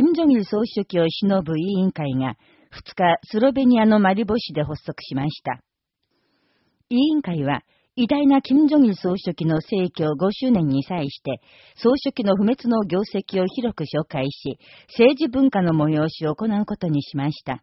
金正日総書記を偲ぶ委員会が2日スロベニアのマリボ市で発足しました。委員会は、偉大な金正日総書記の逝去5周年に際して、総書記の不滅の業績を広く紹介し、政治文化の催しを行うことにしました。